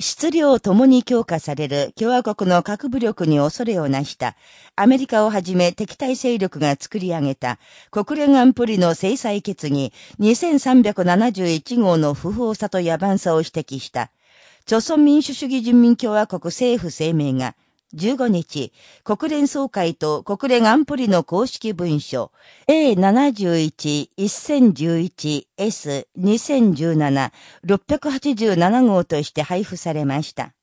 質量ともに強化される共和国の核武力に恐れをなした。アメリカをはじめ敵対勢力が作り上げた。国連安保理の制裁決議。2371号の不法さと野蛮さを指摘した、朝鮮民主主義人民共和国政府声明が15日、国連総会と国連安保理の公式文書 A71-1011S2017-687 号として配布されました。